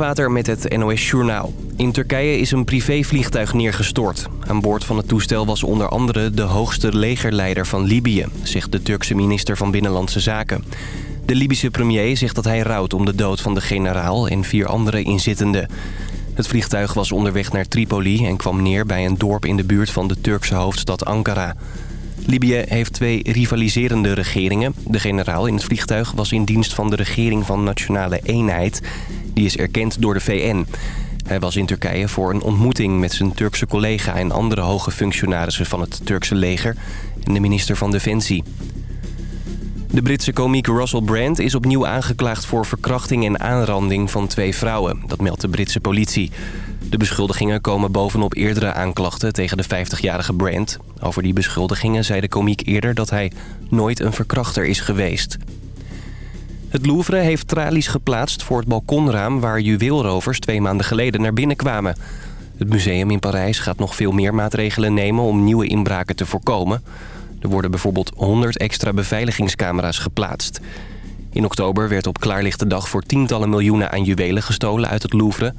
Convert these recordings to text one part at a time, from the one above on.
Dijkwater met het NOS Journaal. In Turkije is een privévliegtuig neergestort. Aan boord van het toestel was onder andere de hoogste legerleider van Libië... zegt de Turkse minister van Binnenlandse Zaken. De Libische premier zegt dat hij rouwt om de dood van de generaal en vier andere inzittenden. Het vliegtuig was onderweg naar Tripoli en kwam neer bij een dorp in de buurt van de Turkse hoofdstad Ankara. Libië heeft twee rivaliserende regeringen. De generaal in het vliegtuig was in dienst van de regering van Nationale Eenheid. Die is erkend door de VN. Hij was in Turkije voor een ontmoeting met zijn Turkse collega... en andere hoge functionarissen van het Turkse leger en de minister van Defensie. De Britse komiek Russell Brand is opnieuw aangeklaagd voor verkrachting en aanranding van twee vrouwen. Dat meldt de Britse politie. De beschuldigingen komen bovenop eerdere aanklachten tegen de 50-jarige Brand. Over die beschuldigingen zei de komiek eerder dat hij nooit een verkrachter is geweest. Het Louvre heeft tralies geplaatst voor het balkonraam waar juweelrovers twee maanden geleden naar binnen kwamen. Het museum in Parijs gaat nog veel meer maatregelen nemen om nieuwe inbraken te voorkomen. Er worden bijvoorbeeld 100 extra beveiligingscamera's geplaatst. In oktober werd op klaarlichte dag voor tientallen miljoenen aan juwelen gestolen uit het Louvre.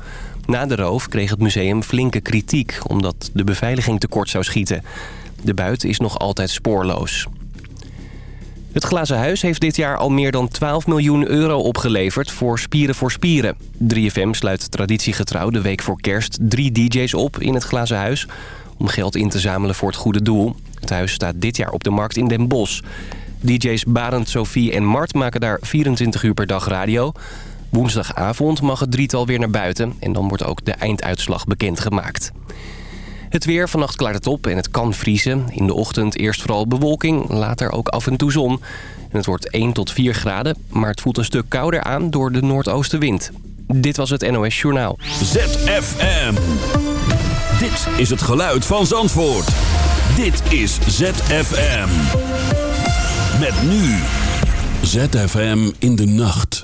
Na de roof kreeg het museum flinke kritiek omdat de beveiliging tekort zou schieten. De buit is nog altijd spoorloos. Het Glazen Huis heeft dit jaar al meer dan 12 miljoen euro opgeleverd voor Spieren voor Spieren. 3FM sluit traditiegetrouw de week voor kerst drie DJ's op in het Glazen Huis... om geld in te zamelen voor het goede doel. Het huis staat dit jaar op de markt in Den Bosch. DJ's Barend, Sophie en Mart maken daar 24 uur per dag radio. Woensdagavond mag het drietal weer naar buiten en dan wordt ook de einduitslag bekendgemaakt. Het weer, vannacht klaart het op en het kan vriezen. In de ochtend eerst vooral bewolking, later ook af en toe zon. En het wordt 1 tot 4 graden, maar het voelt een stuk kouder aan door de noordoostenwind. Dit was het NOS Journaal. ZFM. Dit is het geluid van Zandvoort. Dit is ZFM. Met nu. ZFM in de nacht.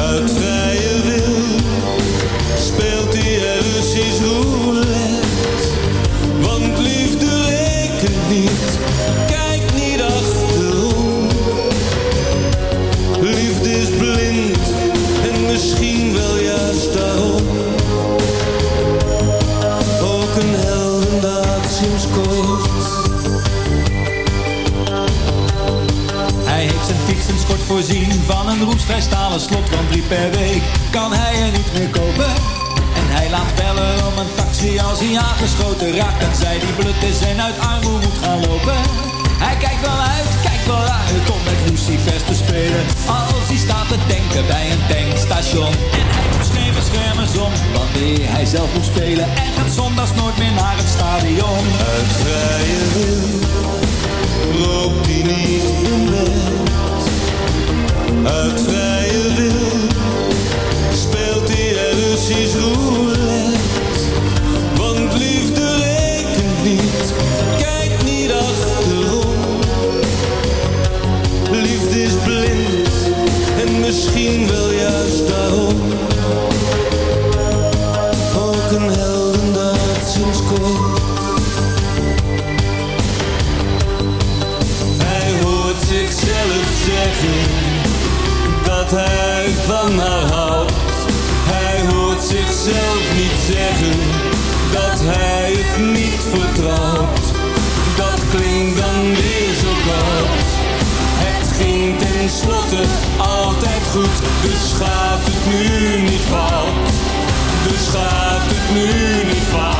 Uit vrije voorzien van een roestvrij stalen slot Van drie per week kan hij er niet meer kopen. En hij laat bellen om een taxi als hij aangeschoten raakt. En zij die blut is en uit armoede moet gaan lopen. Hij kijkt wel uit, kijkt wel uit om met lucifers te spelen. Als hij staat te denken bij een tankstation. En hij doet geen beschermers om wanneer hij zelf moet spelen. En gaat zondags nooit meer naar het stadion. Uit vrije wil rookt hij niet in bed. Uit Dat klinkt dan weer zo koud. Het ging tenslotte altijd goed, dus gaat het nu niet fout. Dus gaat het nu niet fout.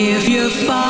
if you're far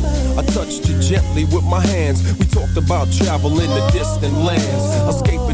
I touched you gently with my hands. We talked about travel in the distant lands, escaping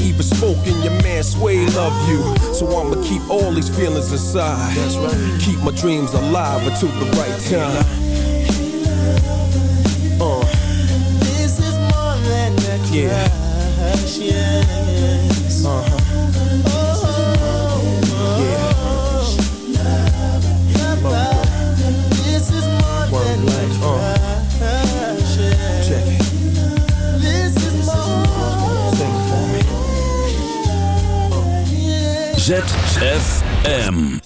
even spoke, and your man Sway love you. So I'ma keep all these feelings inside. That's right. Keep my dreams alive until the right time. Uh. This is more than a Yeah. crush, yes. Uh-huh. This ZFM.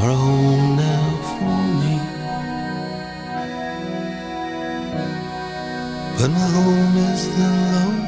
are a home now for me. But my home is the lonely.